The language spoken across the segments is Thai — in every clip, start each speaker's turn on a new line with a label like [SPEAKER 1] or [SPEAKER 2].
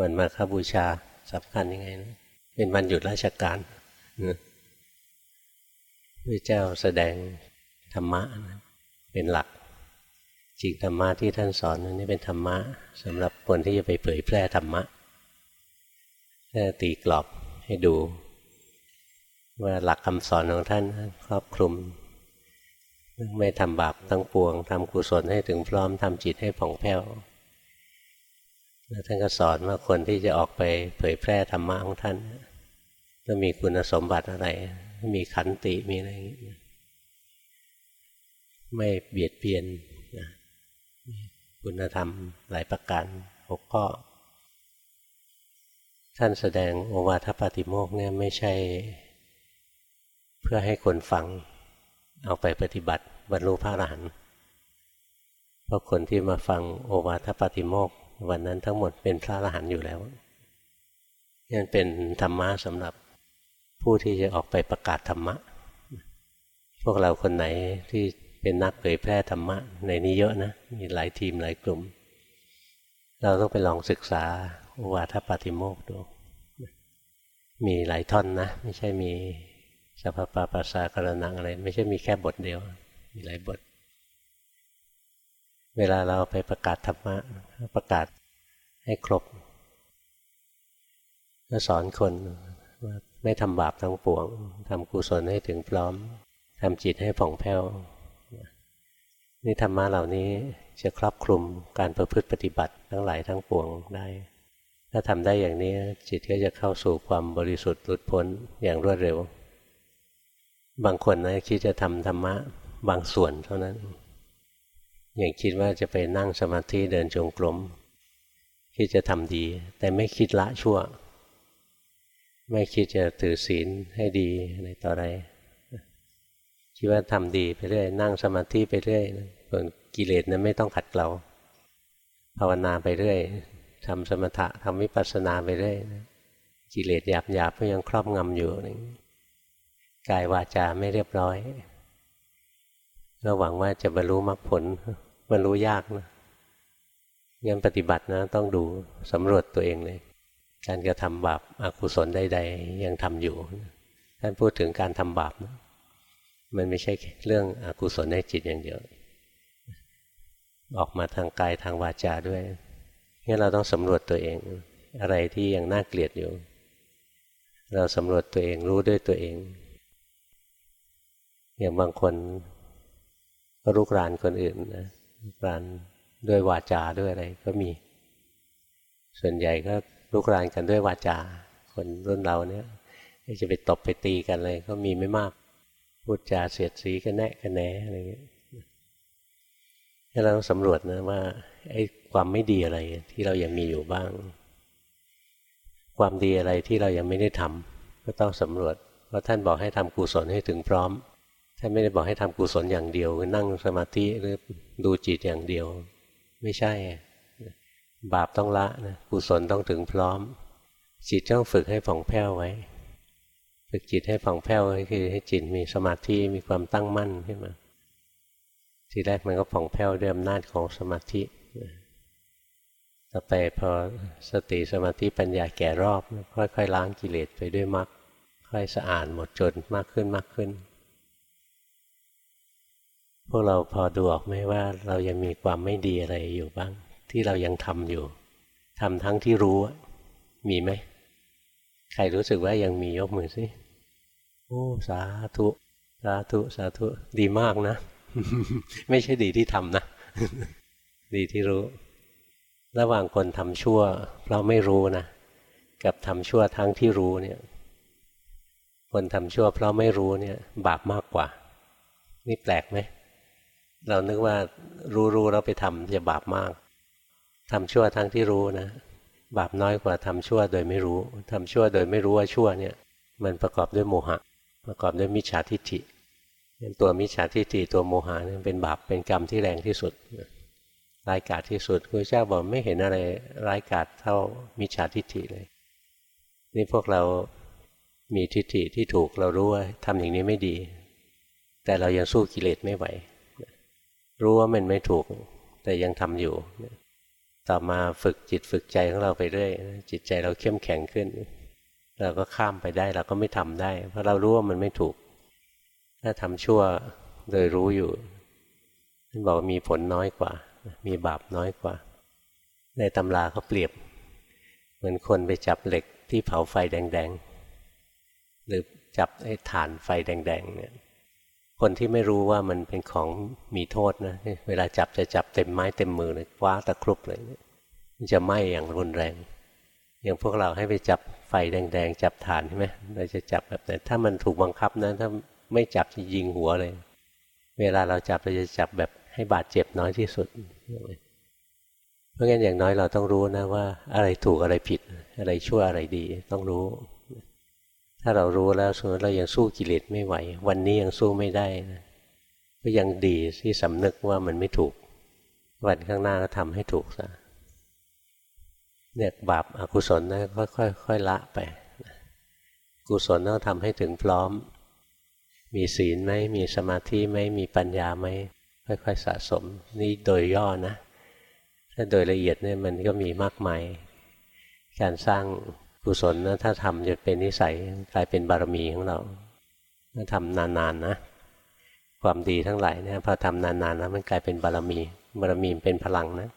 [SPEAKER 1] วันมาคบูชาสำคัญยังไงนะเป็นวันหยุดราชการพระเจ้าแสดงธรรมะนะเป็นหลักจริงธรรมะที่ท่านสอนนี่เป็นธรรมะสำหรับคนที่จะไปเผยแพร่ธรรมะแตีกรอบให้ดู ว่าหลักคำสอนของท่านครอบคลุม ไม่ทำบาปทั้งปวงทำกุศลให้ถึงพร้อมทำจิตให้ผ่องแผ้ว ท่านก็สอนว่าคนที่จะออกไปเผยแพร่ธรรมะของท่านต้องมีคุณสมบัติอะไร มีขันติมีอะไรอย่างนี้ไม่เบียดเบียนนะคุณธรรมหลายประการหกข้อ ท่านแสดงโอวาทปาติโมกเนี่ยไม่ใช่ เพื่อให้คนฟังเอาไปปฏิบัติบรรลุพระอรหันต์เพราะคนที่มาฟังโอวาทปาติโมก วันนั้นทั้งหมดเป็นพระอรหันต์อยู่แล้วนี่เป็นธรรมะสำหรับผู้ที่จะออกไปประกาศธรรมะ พวกเราคนไหนที่เป็นนักเผยแพร่ธรรมะ ในนี้เยอะนะ มีหลายทีมหลายกลุ่ม เราต้องไปลองศึกษาอวาทปาติโมกดู มีหลายท่อนนะ ไม่ใช่มีสัพพะปัสสากรนังอะไร ไม่ใช่มีแค่บทเดียว มีหลายบท เวลาเราไปประกาศธรรมะประกาศให้ครบก็สอนคนว่าไม่ทำบาปทั้งปวงทำกุศลให้ถึงพร้อมทำจิตให้ผ่องแผ้วนี่ธรรมะเหล่านี้จะครอบคลุมการประพฤติปฏิบัติทั้งหลายทั้งปวงได้ ถ้าทำได้อย่างนี้จิตก็จะเข้าสู่ความบริสุทธิ์หลุดพ้นอย่างรวดเร็ว บางคนนะคิดจะทำธรรมะบางส่วนเท่านั้น อย่างคิดว่าจะไปนั่งสมาธิเดินจงกรมคิดจะทำดี แต่ไม่คิดละชั่ว ไม่คิดจะถือศีลให้ดีอะไรต่ออะไรคิดว่าทำดีไปเรื่อยนั่งสมาธิไปเรื่อยส่วนกิเลสนั้นไม่ต้องขัดเกลาภาวนาไปเรื่อยทำสมถะทำวิปัสสนาไปเรื่อยกิเลสหยาบหยาบก็ยังครอบงำอยู่กายวาจาไม่เรียบร้อย ก็หวังว่าจะบรรลุมรรคผลบรรลุยากนะงั้นปฏิบัตินะ ต้องดูสำรวจตัวเองเลย การกระทำบาปอากุศลใดๆยังทำอยู่ท่านพูดถึงการทำบาปนะมันไม่ใช่เรื่องอกุศลในจิตอย่างเดียว ออกมาทางกายทางวาจาด้วยงั้นเราต้องสำรวจตัวเอง อะไรที่ยังน่าเกลียดอยู่ เราสำรวจตัวเองรู้ด้วยตัวเอง อย่างบางคน รุกรานคนอื่นนะรุกรานด้วยวาจาด้วยอะไรก็มี ส่วนใหญ่ก็ลุกรานกันด้วยวาจา คนรุ่นเราเนี่ยจะไปตบไปตีกันเลยก็มีไม่มากพูดจาเสียดสีกันแนะกันแหนอะไรเงี้ยให้เราต้องสำรวจนะว่าไอ้ความไม่ดีอะไรที่เรายังมีอยู่บ้าง ความดีอะไรที่เรายังไม่ได้ทำก็ต้องสำรวจเพราะท่านบอกให้ทำกุศลให้ถึงพร้อม ท่านไม่ได้บอกให้ทำกุศลอย่างเดียวนั่งสมาธิหรือดูจิตอย่างเดียว ไม่ใช่ บาปต้องละนะกุศลต้องถึงพร้อม จิตต้องฝึกให้ผ่องแผ้วไว้ ฝึกจิตให้ผ่องแผ้วคือให้จิตมีสมาธิมีความตั้งมั่นขึ้นมาทีแรกมันก็ผ่องแผ้วด้วยอำนาจของสมาธิต่อไปพอสติสมาธิปัญญาแก่รอบ ค่อยๆล้างกิเลสไปด้วยมรรคค่อยสะอาดหมดจดมากขึ้นมากขึ้น วกเราพอดูออกไหมว่าเรายังมีความไม่ดีอะไรอยู่บ้าง ที่เรายังทำอยู่ทำทั้งที่รู้มีไหมใครรู้สึกว่ายังมียกมือสิโอ้สาธุสาธุสาธุดีมากนะ ไม่ใช่ดีที่ทำนะ ดีที่รู้ ระหว่างคนทำชั่ว เพราะไม่รู้นะ กับทำชั่วทั้งที่รู้เนี่ย คนทำชั่วเพราะไม่รู้เนี่ย บาปมากกว่า นี่แปลกไหม เรานึกว่ารู้รู้เราไปทำจะบาปมากทำชั่วทั้งที่รู้นะ บาปน้อยกว่าทำชั่วโดยไม่รู้ทำชั่วโดยไม่รู้ว่าชั่วเนี่ย มันประกอบด้วยโมหะ ประกอบด้วยมิจฉาทิฏฐิตัวมิจฉาทิฏฐิตัวโมหะนี่เป็นบาปเป็นกรรมที่แรงที่สุดร้ายกาจที่สุดพระเจ้าบอกไม่เห็นอะไรร้ายกาจเท่ามิจฉาทิฏฐิเลย นี่พวกเรามีทิฏฐิที่ถูกเรารู้ว่าทำอย่างนี้ไม่ดี แต่เรายังสู้กิเลสไม่ไหว รู้ว่ามันไม่ถูก แต่ยังทำอยู่ ต่อมาฝึกจิตฝึกใจของเราไปเรื่อยจิตใจเราเข้มแข็งขึ้น เราก็ข้ามไปได้เราก็ไม่ทำได้ เพราะเรารู้ว่ามันไม่ถูก ถ้าทำชั่วโดยรู้อยู่ท่านบอกมีผลน้อยกว่า มีบาปน้อยกว่า ในตำราเขาเปรียบ เหมือนคนไปจับเหล็กที่เผาไฟแดง ๆ หรือจับไอ้ฐานไฟแดง ๆ เนี่ย คนที่ไม่รู้ว่ามันเป็นของมีโทษนะ เวลาจับจะจับเต็มไม้เต็มมือเลยว้าตะครุบเลยมันจะไหม้อย่างรุนแรง อย่างพวกเราให้ไปจับไฟแดงๆจับฐานใช่ไหมเราจะจับแบบไหนถ้ามันถูกบังคับนะถ้าไม่จับจะยิงหัวเลย เวลาเราจับเราจะจับแบบให้บาดเจ็บน้อยที่สุด เพราะงั้นอย่างน้อยเราต้องรู้นะว่า อะไรถูกอะไรผิด อะไรชั่วอะไรดีต้องรู้ ถ้าเรารู้แล้วสมมติเรายังสู้กิเลสไม่ไหว วันนี้ยังสู้ไม่ได้นะก็ยังดีที่สำนึกว่ามันไม่ถูก วันข้างหน้าก็ทำให้ถูกซะเนี่ยบาปอากุศลนะค่อยๆค่อยละไป กุศลต้องทำให้ถึงพร้อม มีศีลไหมมีสมาธิไหมมีปัญญาไหมค่อยๆสะสม นี่โดยย่อนะ ถ้าโดยละเอียดเนี่ยมันก็มีมากมาย การสร้าง กุศลนะถ้าทำจะเป็นนิสัยกลายเป็นบารมีของเราถ้าทำนานๆนนะ ความดีทั้งหลายเนี่ยพอทำนานๆแล้วมันกลายเป็นบารมี บารมีเป็นพลังนะ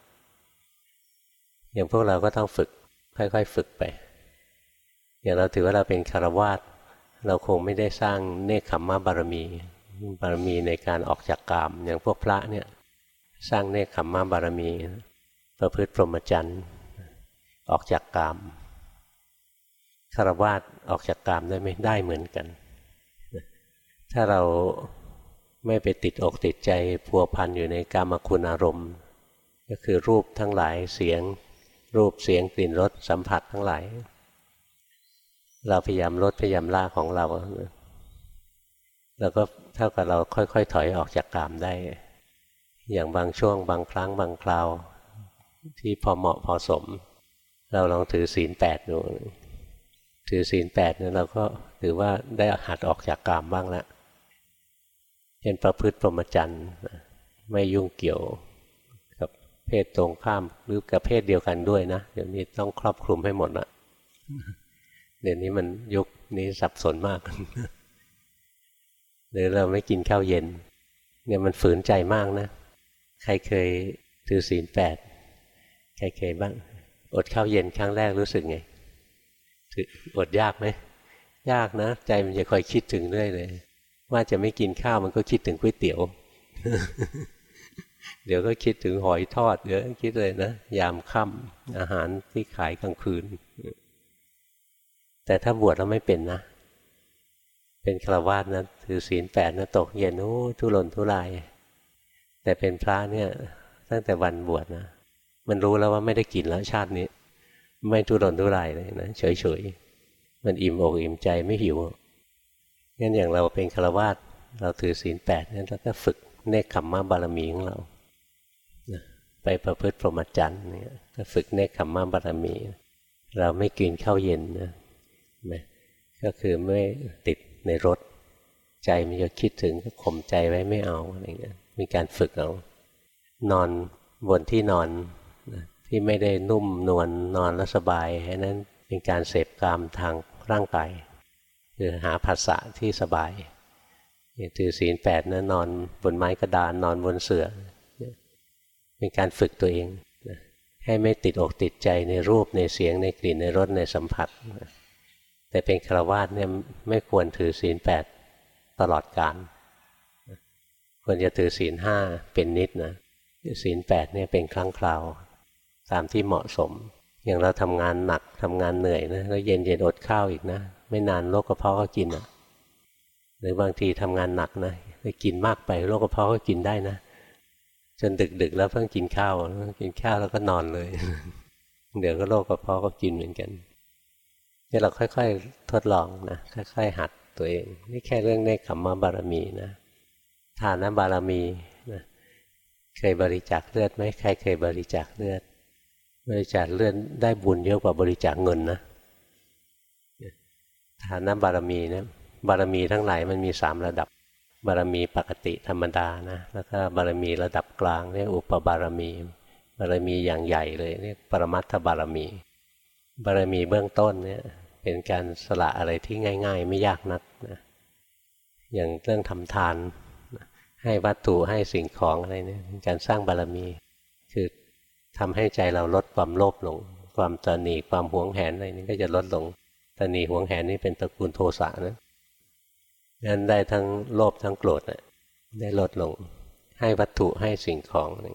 [SPEAKER 1] อย่างพวกเราก็ต้องฝึก ค่อยๆ ฝึกไป อย่างเราถือว่าเราเป็นคารวาสเราคงไม่ได้สร้างเนคขมมะบารมี บารมีในการออกจากกาม อย่างพวกพระเนี่ยสร้างเนคขมมะบารมี ประพฤติพรหมจรรย์ออกจากกาม คารวาสออกจากกามได้ไหมได้เหมือนกัน ถ้าเราไม่ไปติดอกติดใจพัวพันอยู่ในกามคุณอารมณ์ ก็คือรูปทั้งหลายเสียง รูปเสียงกลิ่นรสสัมผัสทั้งหลาย เราพยายามลดพยายามละของเราแล้วก็เท่ากับเราค่อยๆ ถอยออกจากกามได้ อย่างบางช่วงบางครั้งบางคราว ที่พอเหมาะพอสม เราลองถือศีลแปดดู ถือศีลแปดเนี่ยเราก็ถือว่าได้หัดออกจากกามบ้างแล้วเป็นประพฤติปรมจันทร์ไม่ยุ่งเกี่ยวกับเพศตรงข้ามหรือกับเพศเดียวกันด้วยนะเดี๋ยวนี้ต้องครอบคลุมให้หมดละเดี๋ยวนี้มันยุคนี้สับสนมากหรือเราไม่กินข้าวเย็น เนี่ยมันฝืนใจมากนะ ใครเคยถือศีลแปดใครเคยบ้าง อดข้าวเย็นครั้งแรกรู้สึกไง อดยากไหมยากนะ ใจมันจะคอยคิดถึงเรื่อยเลย ว่าจะไม่กินข้าวมันก็คิดถึงก๋วยเตี๋ยว เดี๋ยวก็คิดถึงหอยทอดเดี๋ยวคิดเลยนะ ยามค่ำอาหารที่ขายกลางคืน แต่ถ้าบวชแล้วไม่เป็นนะ เป็นฆราวาสนะถือศีลแปดนะตกเย็นโอ้ทุรนทุราย แต่เป็นพระเนี่ย ตั้งแต่วันบวชนะ มันรู้แล้วว่าไม่ได้กินแล้วชาตินี้ ไม่ทุรนทุรายเลยนะเฉยๆมันอิ่มอกอิ่มใจไม่หิวงั้นอย่างเราเป็นฆราวาสเราถือศีลแปดนั้นแล้วก็ฝึกเนคขมมะบารมีของเราไปประพฤติพรหมจรรย์เนี่ยก็ฝึกเนคขมมะบารมี เราไม่กินข้าวเย็นนะก็คือไม่ติดในรถใจมันจะคิดถึงก็ข่มใจไว้ไม่เอาอะไรเงี้ยมีการฝึกเอานอนบนที่นอน ที่ไม่ได้นุ่มนวลนอนแล้วสบายนั้นเป็นการเสพกามทางร่างกายคือหาภาษาที่สบายอย่างถือศีลแปดนะนอนบนไม้กระดานนอนบนเสือ่อเป็นการฝึกตัวเอง ให้ไม่ติดอกติดใจในรูปในเสียงในกลิ่นในรสในสัมผัส แต่เป็นฆราวาสเนี่ยไม่ควรถือศีลแปดตลอดกาลควรจะถือศีลห้าเป็นนิดนะศีลแปดเนี่ยเป็นครั้งคราว ตามที่เหมาะสม อย่างเราทำงานหนักทำงานเหนื่อยนะแล้วเย็นเย็นอดข้าวอีกนะ ไม่นานโรคกระเพาะก็กินอะ หรือบางทีทำงานหนักนะไปกินมากไปโรคกระเพาะก็กินได้นะ จนดึกๆแล้วเพิ่งกินข้าวกินข้าวแล้วก็นอนเลย เดี๋ยวก็โรคกระเพาะก็กินเหมือนกันนี่เราค่อยๆ ทดลองนะค่อยๆหัดตัวเอง นี่แค่เรื่องในขมมบารมีนะทานบารมีนะเคยบริจาคเลือดไหมใครเคยบริจาคเลือด บริจาคเลือดได้บุญเยอะกว่าบริจาคเงินนะฐานะบารมีนะบารมีทั้งหลายมันมีสามระดับ บารมีปกติธรรมดานะแล้วก็บารมีระดับกลางเรียกอุปบารมี บารมีอย่างใหญ่เลยเรียกปรมัตถบารมี บารมีเบื้องต้นเนี่ยเป็นการสละอะไรที่ง่าย ๆ ไม่ยากนักนะอย่างเรื่องทำทาน ให้วัตถุให้สิ่งของอะไรเนี่ยการสร้างบารมี ทำให้ใจเราลดความโลภลง ความตนีความหวงแหนอะไรนี่ก็จะลดลงตนีหวงแหนนี่เป็นตระกูลโทสะนะงั้นได้ทั้งโลภทั้งโกรธได้ลดลง ให้วัตถุให้สิ่งของอะไร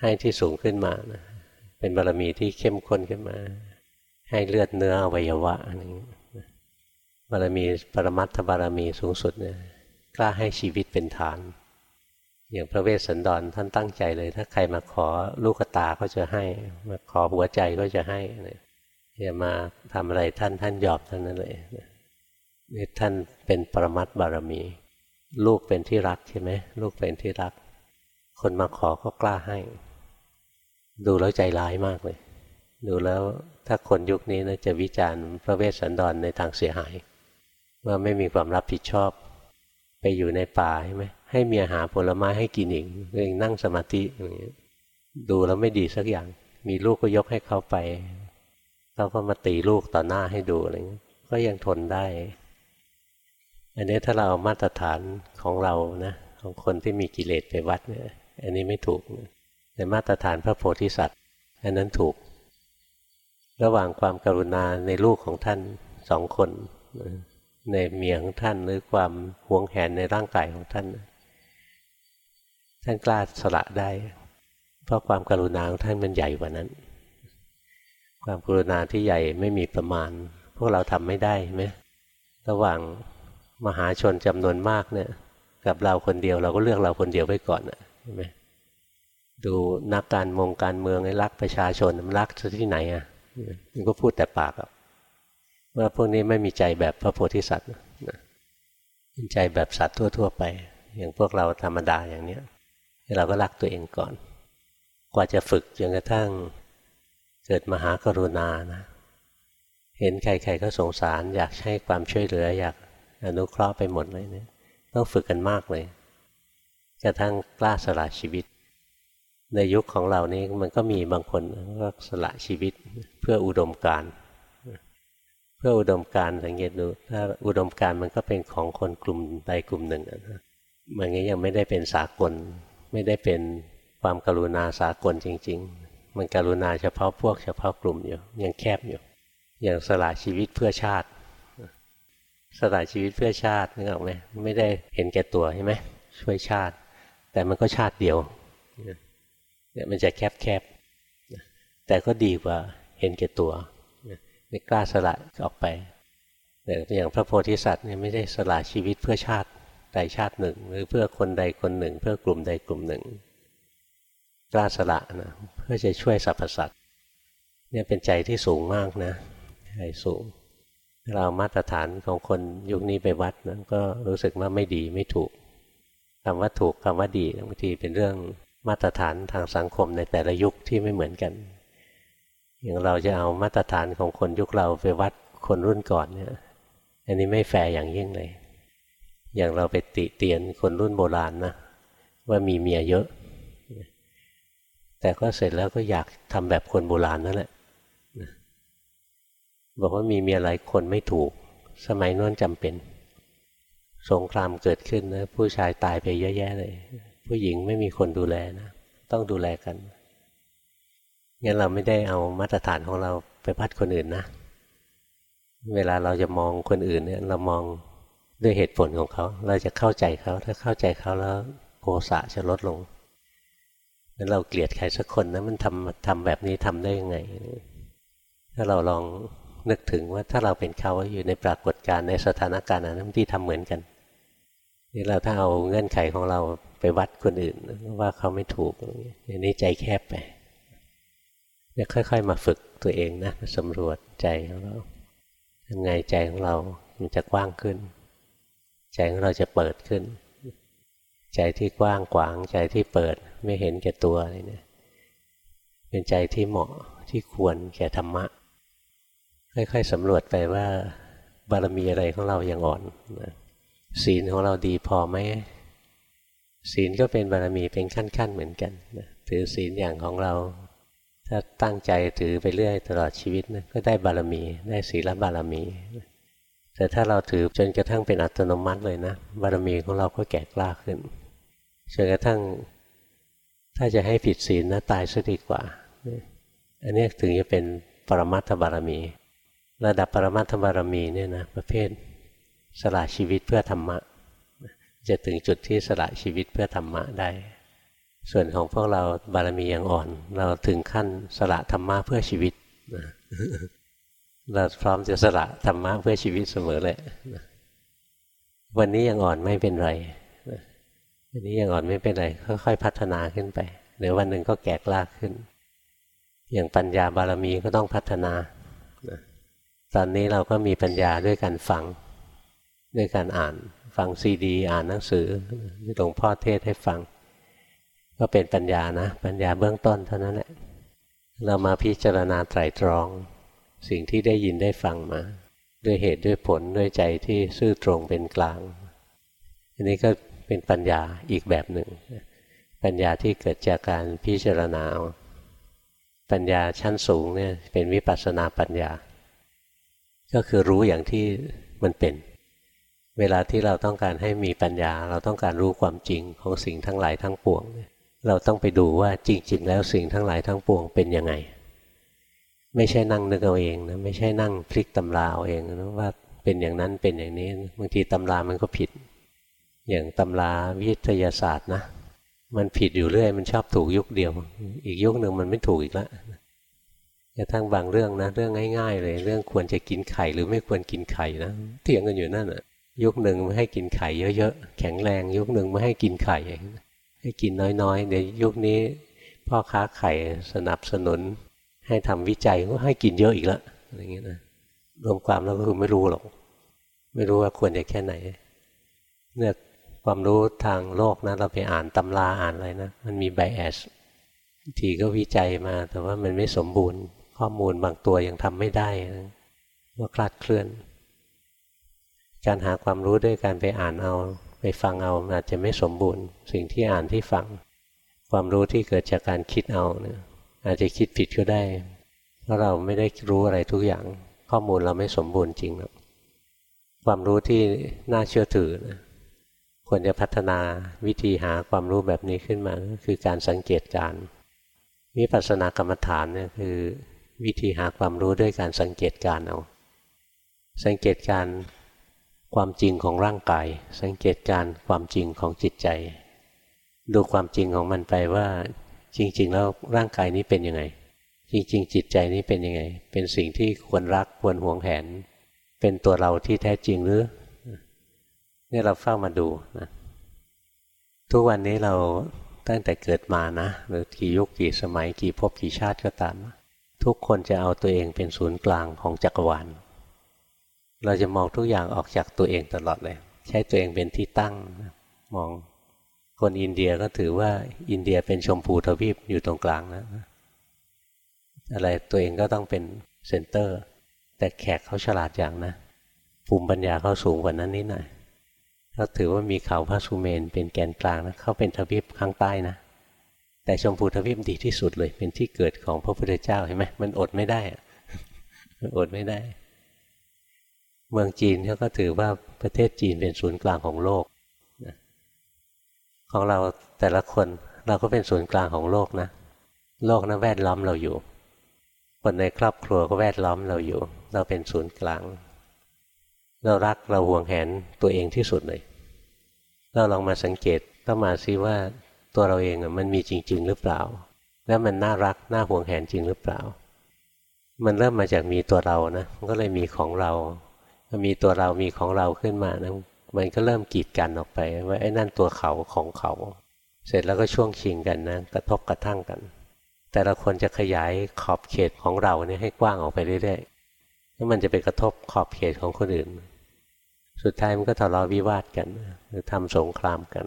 [SPEAKER 1] ให้ที่สูงขึ้นมานะเป็นบารมีที่เข้มข้นขึ้นมา ให้เลือดเนื้ออวัยวะอะไรบารมีปรมัตถบารมีสูงสุดเนี่ยกล้าให้ชีวิตเป็นฐาน อย่างพระเวสสันดรท่านตั้งใจเลย ถ้าใครมาขอลูกตาก็จะให้ มาขอหัวใจก็จะให้อย่ามาทำอะไรท่านท่านยอบท่านนั้นเลยนี่ท่านเป็นปรมัตบารมี ลูกเป็นที่รักใช่ไหมลูกเป็นที่รัก คนมาขอก็กล้าให้ ดูแล้วใจร้ายมากเลย ดูแล้วถ้าคนยุคนี้นะจะวิจารณ์พระเวสสันดรในทางเสียหาย ว่าไม่มีความรับผิดชอบ ไปอยู่ในป่าใช่ไหม ให้เมียหาผลไม้ให้กินเองเองนั่งสมาธิอย่างนี้ดูแล้วไม่ดีสักอย่าง มีลูกก็ยกให้เขาไปเขาก็มาตีลูกต่อหน้าให้ดูอะไรเงี้ยก็ยังทนได้ อันนี้ถ้าเราเอามาตรฐานของเรานะ ของคนที่มีกิเลสไปวัดเนี่ย อันนี้ไม่ถูกแต่มาตรฐานพระโพธิสัตว์ อันนั้นถูก ระหว่างความกรุณาในลูกของท่านสองคน ในเมียของท่านหรือความหวงแหนในร่างกายของท่าน ท่านกล้าสละได้ เพราะความกรุณาของท่านมันใหญ่กว่านั้น ความกรุณาที่ใหญ่ไม่มีประมาณ พวกเราทำไม่ได้ไหมระหว่างมหาชนจำนวนมากเนี่ย กับเราคนเดียวเราก็เลือกเราคนเดียวไว้ก่อนใช่ไหมดูนักการมงการเมืองไอ้รักประชาชนมันรักที่ไหนอะมันก็พูดแต่ปากอะว่าพวกนี้ไม่มีใจแบบพระโพธิสัตว์เป็นใจแบบสัตว์ทั่ว ๆ ไป อย่างพวกเราธรรมดาอย่างเนี้ย เราก็รักตัวเองก่อน กว่าจะฝึกจนกระทั่งเกิดมหากรุณานะเห็นใครๆก็สงสาร อยากให้ความช่วยเหลือ อยากอนุเคราะห์ไปหมดเลยเนี่ยต้องฝึกกันมากเลยกระทั่งกล้าสละชีวิต ในยุคของเรานี้มันก็มีบางคนก็สละชีวิตเพื่ออุดมการ เพื่ออุดมการสังเกตดูถ้าอุดมการมันก็เป็นของคนกลุ่มใดกลุ่มหนึ่งนะมันยังไม่ได้เป็นสากล ไม่ได้เป็นความกรุณาสากลจริง ๆ มันกรุณาเฉพาะพวกเฉพาะกลุ่มอยู่ยังแคบอยู่ อย่างสละชีวิตเพื่อชาติ สละชีวิตเพื่อชาตินึกออกไหมไม่ได้เห็นแก่ตัวใช่ไหมช่วยชาติ แต่มันก็ชาติเดียวเนี่ยมันจะแคบแคบแต่ก็ดีกว่าเห็นแก่ตัวไม่กล้าสละออกไปแต่อย่างพระโพธิสัตว์เนี่ยไม่ได้สละชีวิตเพื่อชาติ ใดชาติหนึ่ง หรือเพื่อคนใดคนหนึ่ง เพื่อกลุ่มใดกลุ่มหนึ่งกล้าสละนะเพื่อจะช่วยสรรพสัตว์เนี่ยเป็นใจที่สูงมากนะใจสูงเรามาตรฐานของคนยุคนี้ไปวัดนะก็รู้สึกว่าไม่ดีไม่ถูกคำว่าถูกคำว่าดีบางทีเป็นเรื่องมาตรฐานทางสังคมในแต่ละยุคที่ไม่เหมือนกัน อย่างเราจะเอามาตรฐานของคนยุคเราไปวัดคนรุ่นก่อนเนี่ย อันนี้ไม่แฟร์อย่างยิ่งเลย อย่างเราไปติเตียนคนรุ่นโบราณนะว่ามีเมียเยอะ แต่ก็เสร็จแล้วก็อยากทำแบบคนโบราณนั่นแหละบอกว่ามีเมียหลายคนไม่ถูก สมัยนั้นจำเป็น สงครามเกิดขึ้นนะผู้ชายตายไปเยอะแยะเลย ผู้หญิงไม่มีคนดูแลนะต้องดูแลกันงั้นเราไม่ได้เอามาตรฐานของเราไปพัดคนอื่นนะ เวลาเราจะมองคนอื่นเนี่ย เรามอง ด้วยเหตุผลของเขา เราจะเข้าใจเขา ถ้าเข้าใจเขาแล้วโทสะจะลดลงงั้นเราเกลียดใครสักคนนะมันทำทำแบบนี้ทำได้ยังไง ถ้าเราลองนึกถึงว่าถ้าเราเป็นเขาอยู่ในปรากฏการณ์ในสถานการณ์นั้นที่ทำเหมือนกันนี่เราถ้าเอาเงื่อนไขของเราไปวัดคนอื่นว่าเขาไม่ถูกอย่างนี้ใจแคบไปเนี่ยค่อย ๆ มาฝึกตัวเองนะสำรวจใจของเราทำไงใจของเรามันจะกว้างขึ้น ใจของเราจะเปิดขึ้น ใจที่กว้างขวาง ใจที่เปิดไม่เห็นแก่ตัวอะไรเนี่ยเป็นใจที่เหมาะที่ควรแก่ธรรมะ ค่อยๆสำรวจไปว่าบารมีอะไรของเรายังอ่อนศีลของเราดีพอไหมศีลก็เป็นบารมีเป็นขั้นๆเหมือนกันนะถือศีลอย่างของเรา ถ้าตั้งใจถือไปเรื่อยตลอดชีวิตนะก็ได้บารมี ได้ศีลบารมี แต่ถ้าเราถือจนกระทั่งเป็นอัตโนมัติเลยนะบารมีของเราก็แก่กล้าขึ้นจนกระทั่ง ถ้าจะให้ผิดศีลนะตายซะดีกว่า อันนี้ถึงจะเป็นปรมัตถบารมี ระดับปรมัตถบารมีเนี่ยนะประเภทสละชีวิตเพื่อธรรมะ จะถึงจุดที่สละชีวิตเพื่อธรรมะได้ ส่วนของพวกเราบารมียังอ่อน เราถึงขั้นสละธรรมะเพื่อชีวิต เราพร้อมจะสละธรรมะเพื่อชีวิตเสมอเลยวันนี้ยังอ่อนไม่เป็นไรวันนี้ยังอ่อนไม่เป็นไรค่อยๆพัฒนาขึ้นไปเดี๋ยววันหนึ่งก็แก่กล้าขึ้น อย่างปัญญาบารมีก็ต้องพัฒนาตอนนี้เราก็มีปัญญาด้วยการฟังด้วยการอ่านฟังซีดี อ่านหนังสือหลวงพ่อเทศให้ฟัง ก็เป็นปัญญานะ ปัญญาเบื้องต้นเท่านั้นแหละเรามาพิจารณาไตรตรอง สิ่งที่ได้ยินได้ฟังมา ด้วยเหตุด้วยผลด้วยใจที่ซื่อตรงเป็นกลาง อันนี้ก็เป็นปัญญาอีกแบบหนึ่ง ปัญญาที่เกิดจากการพิจารณาปัญญาชั้นสูงเนี่ยเป็นวิปัสสนาปัญญา ก็คือรู้อย่างที่มันเป็น เวลาที่เราต้องการให้มีปัญญา เราต้องการรู้ความจริงของสิ่งทั้งหลายทั้งปวง เราต้องไปดูว่าจริง ๆ แล้วสิ่งทั้งหลายทั้งปวงเป็นยังไง ไม่ใช่นั่งนึกเอาเองนะไม่ใช่นั่งพลิกตำราเอาเองนะว่าเป็นอย่างนั้นเป็นอย่างนี้บางทีตำรามันก็ผิด อย่างตำราวิทยาศาสตร์นะ มันผิดอยู่เรื่อย มันชอบถูกยุคเดียว อีกยุคหนึ่งมันไม่ถูกอีกแล้วกระทั่งบางเรื่องนะเรื่องง่าย ๆ เลย เรื่องควรจะกินไข่หรือไม่ควรกินไข่นะเถียงกันอยู่นั่นอะยุคหนึ่งไม่ให้กินไข่เยอะๆแข็งแรง ยุคหนึ่งไม่ให้กินไข่ให้กินน้อยๆในยุคนี้พ่อค้าไข่สนับสนุน ให้ทำวิจัยก็ให้กินเยอะอีกล้วอะไรเงี้ยนะรวมความแล้วก็คือไม่รู้หรอก ไม่รู้ว่าควรจะแค่ไหนเนี่ยความรู้ทางโลกนะ เราไปอ่านตำราอ่านอะไรนะ มันมีไบแอสทีก็วิจัยมา แต่ว่ามันไม่สมบูรณ์ ข้อมูลบางตัวยังทำไม่ได้นะว่าคลาดเคลื่อน การหาความรู้ด้วยการไปอ่านเอา ไปฟังเอาอาจจะไม่สมบูรณ์ สิ่งที่อ่านที่ฟัง ความรู้ที่เกิดจากการคิดเอาเนี่ย อาจจะคิดผิดก็ได้ เพราะเราไม่ได้รู้อะไรทุกอย่าง ข้อมูลเราไม่สมบูรณ์จริงหรอกความรู้ที่น่าเชื่อถือนะควรจะพัฒนาวิธีหาความรู้แบบนี้ขึ้นมาก็คือการสังเกตการวิปัสสนากรรมฐานเนี่ยคือวิธีหาความรู้ด้วยการสังเกตการเอา สังเกตการความจริงของร่างกาย สังเกตการความจริงของจิตใจ ดูความจริงของมันไปว่า จริง ๆ แล้วร่างกายนี้เป็นยังไง จริง ๆ จิตใจนี้เป็นยังไง เป็นสิ่งที่ควรรักควรหวงแหน เป็นตัวเราที่แท้จริงหรือนี่เราเฝ้ามาดูนะทุกวันนี้เราตั้งแต่เกิดมานะหรือกี่ยุคกี่สมัยกี่ภพกี่ชาติก็ตาม ทุกคนจะเอาตัวเองเป็นศูนย์กลางของจักรวาลเราจะมองทุกอย่างออกจากตัวเองตลอดเลย ใช้ตัวเองเป็นที่ตั้งมอง คนอินเดียก็ถือว่าอินเดียเป็นชมพูทวีปอยู่ตรงกลางนะ อะไรตัวเองก็ต้องเป็น center แต่แขกเขาฉลาดอย่างนะภูมิปัญญาเขาสูงกว่านั้นนิดหน่อยเขาถือว่ามีเขาพระสุเมรุเป็นแกนกลางนะเขาเป็นทวีปข้างใต้นะ แต่ชมพูทวีปดีที่สุดเลย เป็นที่เกิดของพระพุทธเจ้าเห็นไหมมันอดไม่ได้มันอดไม่ได้ เมืองจีนเขาก็ถือว่าประเทศจีนเป็นศูนย์กลางของโลก ของเราแต่ละคนเราก็เป็นศูนย์กลางของโลกนะ โลกนะแวดล้อมเราอยู่ คนในครอบครัวก็แวดล้อมเราอยู่ เราเป็นศูนย์กลาง เรารักเราห่วงแหนตัวเองที่สุดเลย เราลองมาสังเกตต้องมาซิว่าตัวเราเองมันมีจริง ๆ หรือเปล่า แล้วมันน่ารักน่าห่วงแหนจริงหรือเปล่า มันเริ่มมาจากมีตัวเรานะก็เลยมีของเรามีตัวเรามีของเราขึ้นมานะ มันก็เริ่มกีดกันออกไป ว่าไอ้นั่นตัวเขาของเขา เสร็จแล้วก็ช่วงชิงกันนะกระทบกระทั่งกัน แต่ละคนจะขยายขอบเขตของเราเนี่ยให้กว้างออกไปเรื่อยๆแล้วมันจะไปกระทบขอบเขตของคนอื่น สุดท้ายมันก็ทะเลาะวิวาทกัน หรือทำสงครามกัน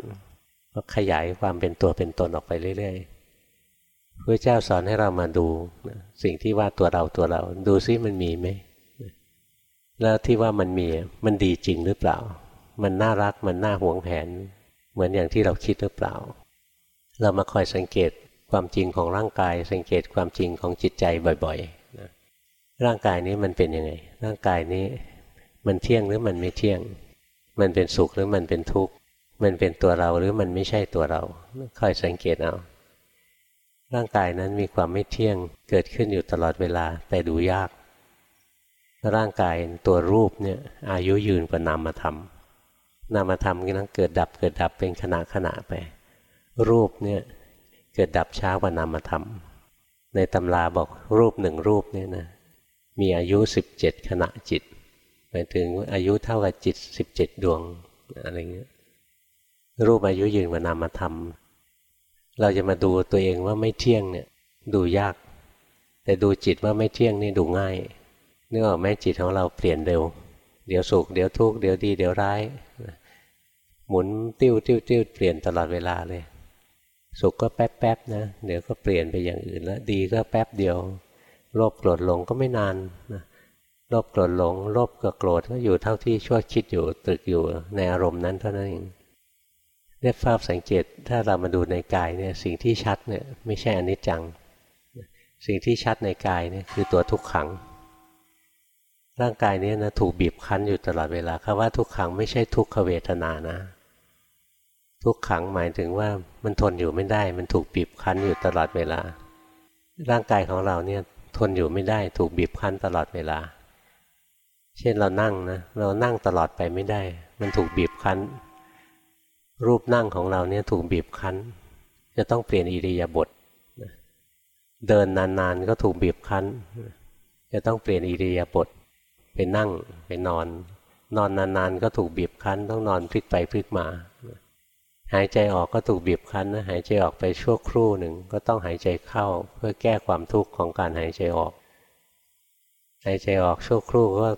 [SPEAKER 1] ก็ขยายความเป็นตัวเป็นตนออกไปเรื่อยๆพระเจ้าสอนให้เรามาดูสิ่งที่ว่าตัวเราตัวเรา ดูซิมันมีไหมแล้วที่ว่ามันมีมันดีจริงหรือเปล่า มันน่ารักมันน่าหวงแหน เหมือนอย่างที่เราคิดหรือเปล่า เรามาคอยสังเกตความจริงของร่างกาย สังเกตความจริงของจิตใจบ่อยๆนะร่างกายนี้มันเป็นยังไง ร่างกายนี้มันเที่ยงหรือมันไม่เที่ยง มันเป็นสุขหรือมันเป็นทุกข์ มันเป็นตัวเราหรือมันไม่ใช่ตัวเรา ค่อยสังเกตเอาร่างกายนั้นมีความไม่เที่ยงเกิดขึ้นอยู่ตลอดเวลาแต่ดูยาก ร่างกายตัวรูปเนี่ยอายุยืนกว่านามธรรม นามธรรมก็นั้นเกิดดับเกิดดับเป็นขณะขณะไป รูปเนี่ยเกิดดับช้ากว่านามธรรม ในตำราบอกรูปหนึ่งรูปเนี่ยนะมีอายุสิบเจ็ดขณะจิตหมายถึงอายุเท่ากับจิตสิบเจ็ดดวงอะไรเงี้ยรูปอายุยืนกว่านามธรรม เราจะมาดูตัวเองว่าไม่เที่ยงเนี่ยดูยาก แต่ดูจิตว่าไม่เที่ยงนี่ดูง่ายเนื่องจากแม้จิตของเราเปลี่ยนเร็ว เดี๋ยวสุขเดี๋ยวทุกข์เดี๋ยวดี เดี๋ยวร้าย หมุนติ้วติ้วติ้วเปลี่ยนตลอดเวลาเลย สุขก็แป๊บแป๊บนะเดี๋ยวก็เปลี่ยนไปอย่างอื่นแล้วดีก็แป๊บเดียวโลภโกรธหลงก็ไม่นานนะโลภโกรธหลงโลภกับโกรธก็อยู่เท่าที่ชั่วคิดอยู่ตรึกอยู่ในอารมณ์นั้นเท่านั้นเองเนี่ยภาพสังเกตถ้าเรามาดูในกายเนี่ยสิ่งที่ชัดเนี่ยไม่ใช่อนิจจัง สิ่งที่ชัดในกายเนี่ยคือตัวทุกขัง ร่างกายนี้นะถูกบีบคั้นอยู่ตลอดเวลาคำว่าทุกขังไม่ใช่ทุกขเวทนานะ ทุกขังหมายถึงว่ามันทนอยู่ไม่ได้ มันถูกบีบคั้นอยู่ตลอดเวลา ร่างกายของเราเนี่ยทนอยู่ไม่ได้ ถูกบีบคั้นตลอดเวลา เช่นเรานั่งนะเรานั่งตลอดไปไม่ได้ มันถูกบีบคั้น รูปนั่งของเราเนี่ยถูกบีบคั้น จะต้องเปลี่ยนอิริยาบถเดินนานๆก็ถูกบีบคั้น จะต้องเปลี่ยนอิริยาบถไปนั่งไปนอน นอนนานๆก็ถูกบีบคั้น ต้องนอนพลิกไปพลิกมา หายใจออกก็ถูกบีบคั้นนะหายใจออกไปชั่วครู่หนึ่งก็ต้องหายใจเข้าเพื่อแก้ความทุกข์ของการหายใจออก หายใจออกชั่วครู่ก็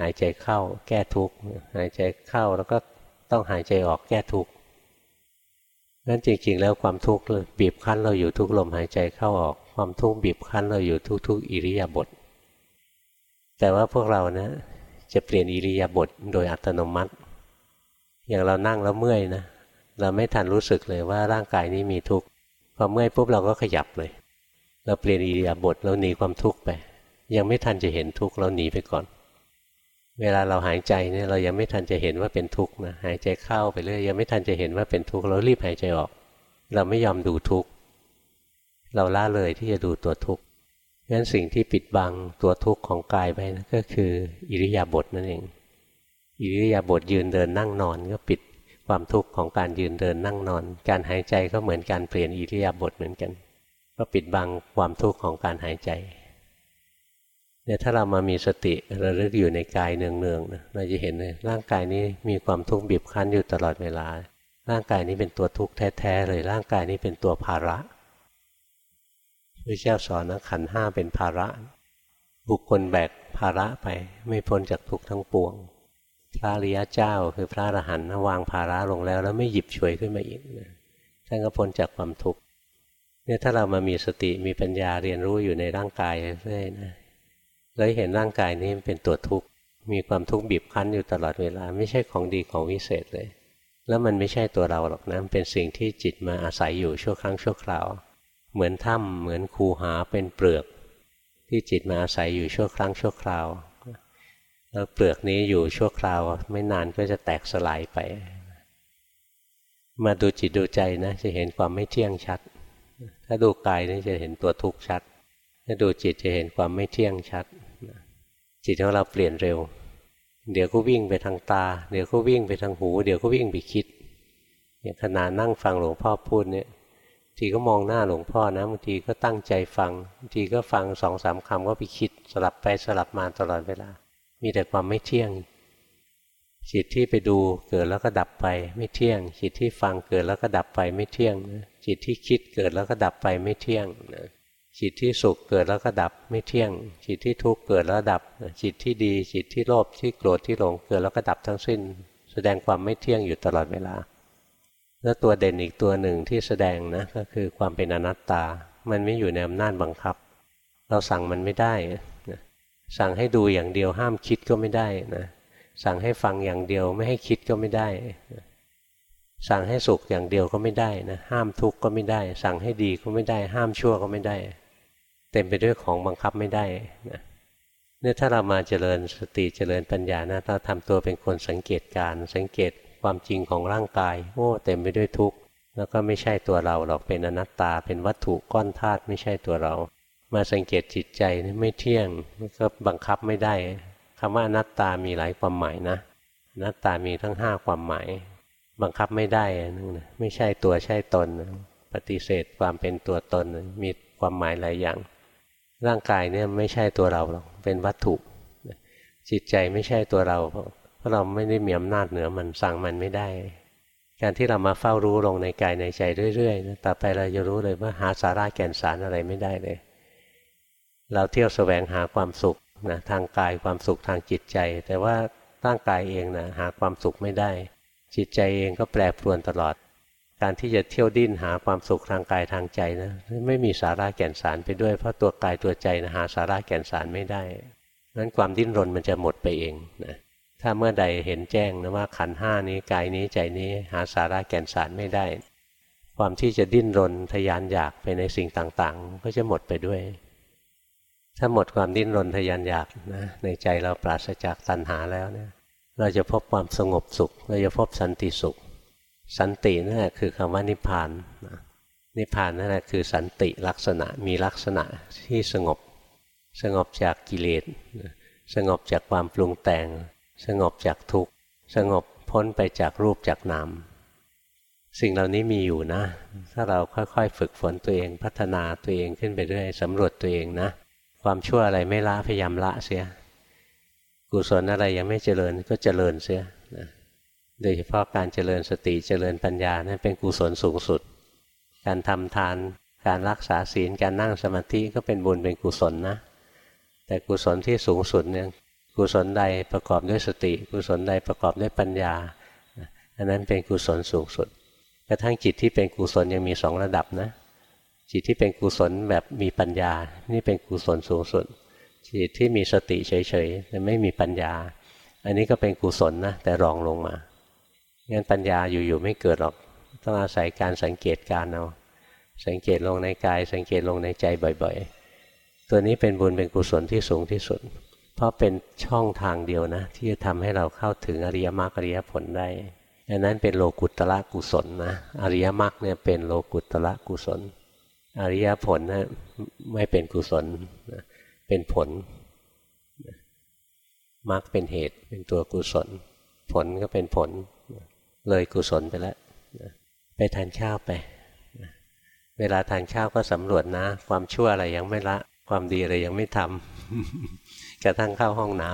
[SPEAKER 1] หายใจเข้า แก้ทุกข์หายใจเข้าแล้วก็ต้องหายใจออกแก้ทุกข์นั้นจริงๆ แล้วความทุกข์บีบคั้นเราอยู่ทุกลมหายใจเข้าออก ความทุกข์บีบคั้นเราอยู่ทุกๆอิริยาบถแต่ว่าพวกเรานะจะเปลี่ยนอิริยาบถโดยอัตโนมัติ อย่างเรานั่งแล้วเมื่อยนะ เราไม่ทันรู้สึกเลยว่าร่างกายนี้มีทุกข์พอเมื่อยปุ๊บเราก็ขยับเลย เราเปลี่ยนอิริยาบถเราหนีความทุกข์ไป ยังไม่ทันจะเห็นทุกข์เราหนีไปก่อน เวลาเราหายใจเนี่ยเรายังไม่ทันจะเห็นว่าเป็นทุกข์นะหายใจเข้าไปเรื่อยยังไม่ทันจะเห็นว่าเป็นทุกข์เรารีบหายใจออก เราไม่ยอมดูทุกข์เราละเลยที่จะดูตัวทุกข์งั้นสิ่งที่ปิดบังตัวทุกข์ของกายไปนะก็คืออิริยาบถนั่นเองอิริยาบถยืนเดินนั่งนอนก็ปิด ความทุกข์ของการยืนเดินนั่งนอน การหายใจก็เหมือนการเปลี่ยนอิริยาบถเหมือนกัน ก็ปิดบังความทุกข์ของการหายใจเนี่ยถ้าเรามามีสติระลึกอยู่ในกายเนืองๆนะเราจะเห็นเลยร่างกายนี้มีความทุกข์บีบคั้นอยู่ตลอดเวลา ร่างกายนี้เป็นตัวทุกข์แท้ๆเลยร่างกายนี้เป็นตัวภาระพระเจ้าสอนนะขันห้าเป็นภาระ บุคคลแบกภาระไปไม่พ้นจากทุกข์ทั้งปวง พระริยเจ้าคือพระอรหันต์วางภาระลงแล้ว แล้วไม่หยิบฉวยขึ้นมาอีกท่านก็พ้นจากความทุกข์เนี่ยถ้าเรามามีสติมีปัญญาเรียนรู้อยู่ในร่างกายเรื่อยนะแล้วเห็นร่างกายนี้เป็นตัวทุกข์มีความทุกข์บีบคั้นอยู่ตลอดเวลา ไม่ใช่ของดีของวิเศษเลย แล้วมันไม่ใช่ตัวเราหรอกนะเป็นสิ่งที่จิตมาอาศัยอยู่ชั่วครั้งชั่วคราว เหมือนถ้ำเหมือนคูหาเป็นเปลือก ที่จิตมาอาศัยอยู่ชั่วครั้งชั่วคราว แล้วเปลือกนี้อยู่ชั่วคราว ไม่นานก็จะแตกสลายไป มาดูจิตดูใจนะจะเห็นความไม่เที่ยงชัด ถ้าดูกายนี่จะเห็นตัวทุกข์ชัด ถ้าดูจิตจะเห็นความไม่เที่ยงชัด จิตของเราเปลี่ยนเร็ว เดี๋ยวก็วิ่งไปทางตา เดี๋ยวก็วิ่งไปทางหู เดี๋ยวก็วิ่งไปคิดอย่างขณะนั่งฟังหลวงพ่อพูดเนี่ยทีก็มองหน้าหลวงพ่อนะบางทีก็ตั้งใจฟังบางทีก็ฟังสองสามคำก็ไปคิดสลับไปสลับมาตลอดเวลา มีแต่ความไม่เที่ยง จิตที่ไปดูเกิดแล้วก็ดับไป ไม่เที่ยง จิตที่ฟังเกิดแล้วก็ดับไปไม่เที่ยง จิตที่คิดเกิดแล้วก็ดับไปไม่เที่ยงจิตที่สุขเกิดแล้วก็ดับไม่เที่ยง จิตที่ทุกข์เกิดแล้วดับ จิตที่ดี จิตที่โลภที่โกรธที่หลงเกิดแล้วก็ดับทั้งสิ้น แสดงความไม่เที่ยงอยู่ตลอดเวลา แล้วตัวเด่นอีกตัวหนึ่งที่แสดงนะก็คือความเป็นอนัตตา มันไม่อยู่ในอำนาจบังคับ เราสั่งมันไม่ได้ สั่งให้ดูอย่างเดียวห้ามคิดก็ไม่ได้นะสั่งให้ฟังอย่างเดียวไม่ให้คิดก็ไม่ได้ สั่งให้สุขอย่างเดียวก็ไม่ได้นะห้ามทุกข์ก็ไม่ได้ สั่งให้ดีก็ไม่ได้ ห้ามชั่วก็ไม่ได้ เต็มไปด้วยของบังคับไม่ได้นะเนี่ยถ้าเรามาเจริญสติเจริญปัญญานะเราทำตัวเป็นคนสังเกตการสังเกตความจริงของร่างกายโอ้เต็มไปด้วยทุกข์แล้วก็ไม่ใช่ตัวเราหรอกเป็นอนัตตาเป็นวัตถุก้อนธาตุไม่ใช่ตัวเรา มาสังเกตจิตใจนี่ไม่เที่ยงก็บังคับไม่ได้คำว่าอนัตตามีหลายความหมายนะอนัตตามีทั้งห้าความหมาย บังคับไม่ได้นึงนะไม่ใช่ตัวใช่ตน ปฏิเสธความเป็นตัวตนมีความหมายหลายอย่าง ร่างกายเนี่ยไม่ใช่ตัวเราหรอกเป็นวัตถุ จิตใจไม่ใช่ตัวเรา เพราะเราไม่ได้มีอำนาจเหนือมันสั่งมันไม่ได้ การที่เรามาเฝ้ารู้ลงในกายในใจเรื่อยๆต่อไปเราจะรู้เลยว่าหาสาระแก่นสารอะไรไม่ได้เลย เราเที่ยวแสวงหาความสุขนะทางกายความสุขทางจิตใจ แต่ว่าร่างกายเองนะหาความสุขไม่ได้ จิตใจเองก็แปรปรวนตลอด การที่จะเที่ยวดิ้นหาความสุขทางกายทางใจนะไม่มีสาระแก่นสารไปด้วย เพราะตัวกายตัวใจนะหาสาระแก่นสารไม่ได้นั้นความดิ้นรนมันจะหมดไปเองนะถ้าเมื่อใดเห็นแจ้งนะว่าขันห้านี้กายนี้ใจนี้หาสาระแก่นสารไม่ได้ ความที่จะดิ้นรนทยานอยากไปในสิ่งต่างๆ ก็จะหมดไปด้วย ถ้าหมดความดิ้นรนทยานอยากนะในใจเราปราศจากตัณหาแล้วเนี่ยเราจะพบความสงบสุข เราจะพบสันติสุข สันตินั่นแหละคือคำว่านิพพานนิพพานนั่นแหละคือสันติลักษณะมีลักษณะที่สงบ สงบจากกิเลสสงบจากความปรุงแต่ง สงบจากทุกข์สงบพ้นไปจากรูปจากนามสิ่งเหล่านี้มีอยู่นะ ถ้าเราค่อยๆ ฝึกฝนตัวเองพัฒนาตัวเองขึ้นไปเรื่อยสำรวจตัวเองนะ ความชั่วอะไรไม่ละพยายามละเสีย กุศลอะไรยังไม่เจริญก็เจริญเสียนะโดยเฉพาะการเจริญสติเจริญปัญญานั่นเป็นกุศลสูงสุด การทำทานการรักษาศีลการนั่งสมาธิก็เป็นบุญเป็นกุศลนะ แต่กุศลที่สูงสุดเนี่ยกุศลใดประกอบด้วยสติ กุศลใดประกอบด้วยปัญญาอันนั้นเป็นกุศลสูงสุดกระทั่งจิตที่เป็นกุศลยังมีสองระดับนะ จิตที่เป็นกุศลแบบมีปัญญา นี่เป็นกุศลสูงสุด จิตที่มีสติเฉยๆแต่ไม่มีปัญญา อันนี้ก็เป็นกุศลนะแต่รองลงมางั้นปัญญาอยู่ๆไม่เกิดหรอกต้องอาศัยการสังเกตการเอาสังเกตลงในกาย สังเกตลงในใจบ่อย ๆ ตัวนี้เป็นบุญเป็นกุศลที่สูงที่สุด เพราะเป็นช่องทางเดียวนะ ที่จะทำให้เราเข้าถึงอริยมรรคอริยผลได้อันนั้นเป็นโลกุตละกุศลนะอริยมรรคเนี่ยเป็นโลกุตละกุศล อริยผลนะไม่เป็นกุศลเป็นผลมรรคเป็นเหตุเป็นตัวกุศล ผลก็เป็นผล เลยกุศลไปแล้วไปทานข้าวไปเวลาทานข้าวก็สำรวจนะ ความชั่วอะไรยังไม่ละ ความดีอะไรยังไม่ทำกระทั่งเข้าห้องน้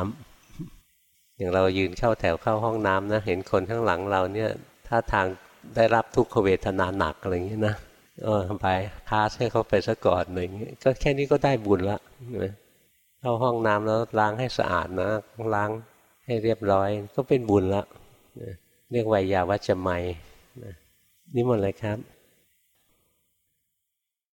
[SPEAKER 1] ำอย่างเรายืนเข้าแถวเข้าห้องน้ำนะ เห็นคนข้างหลังเราเนี่ยถ้าทางได้รับทุกขเวทนาหนักอะไรอย่างนี้นะ เออไปพาให้เขาไปซะก่อนอะไรอย่างนี้ก็แค่นี้ก็ได้บุญละเข้าห้องน้ำแล้วล้างให้สะอาดนะล้างให้เรียบร้อย ก็เป็นบุญละเรียกวิยาวัจจะไม่นี่หมดเลยครับ